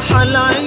فرحة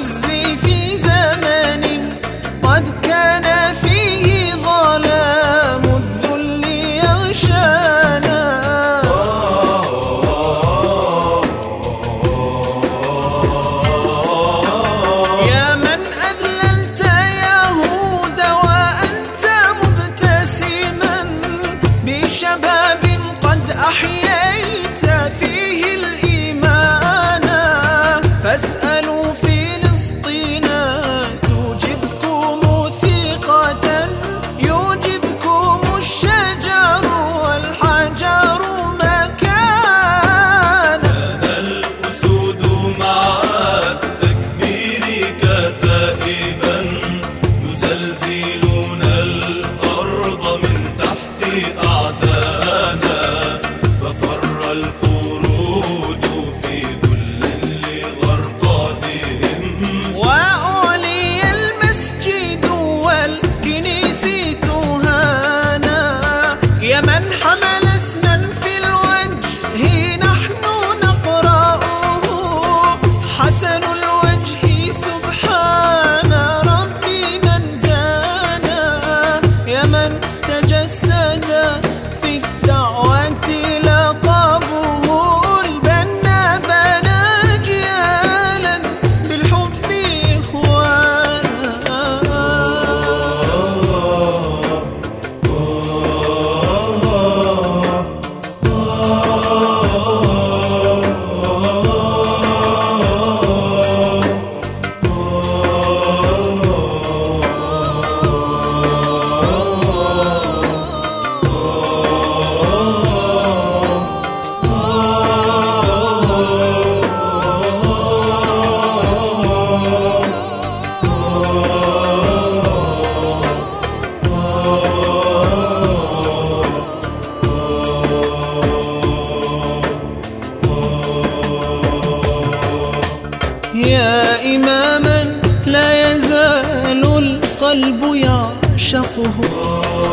durudu القلب يعشقه.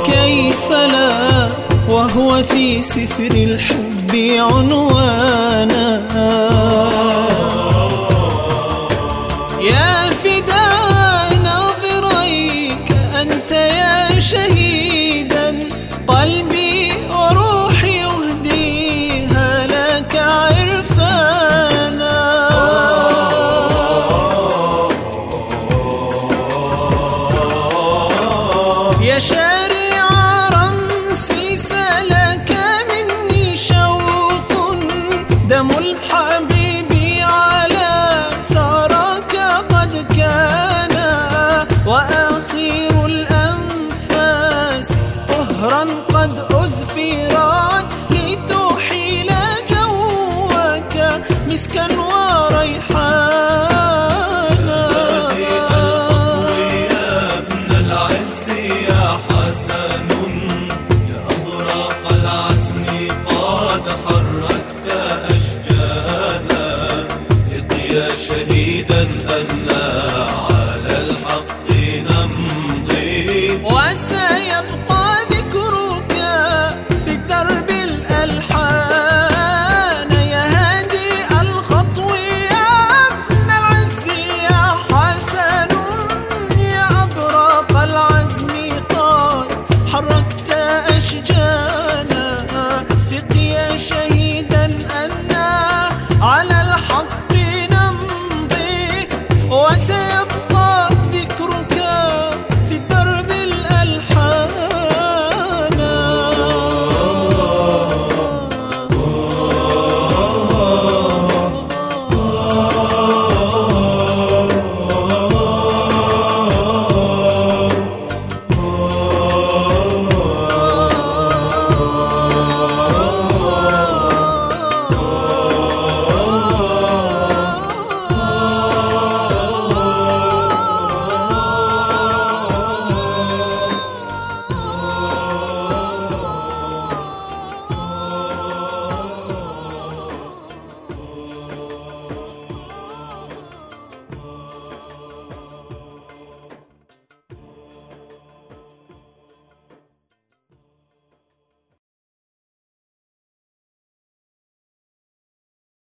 كيف لا؟ وهو في سفر الحب عنوانا. وأخير الأنفاس طهرا قد أزفرت لتحيل جوك. مسكا say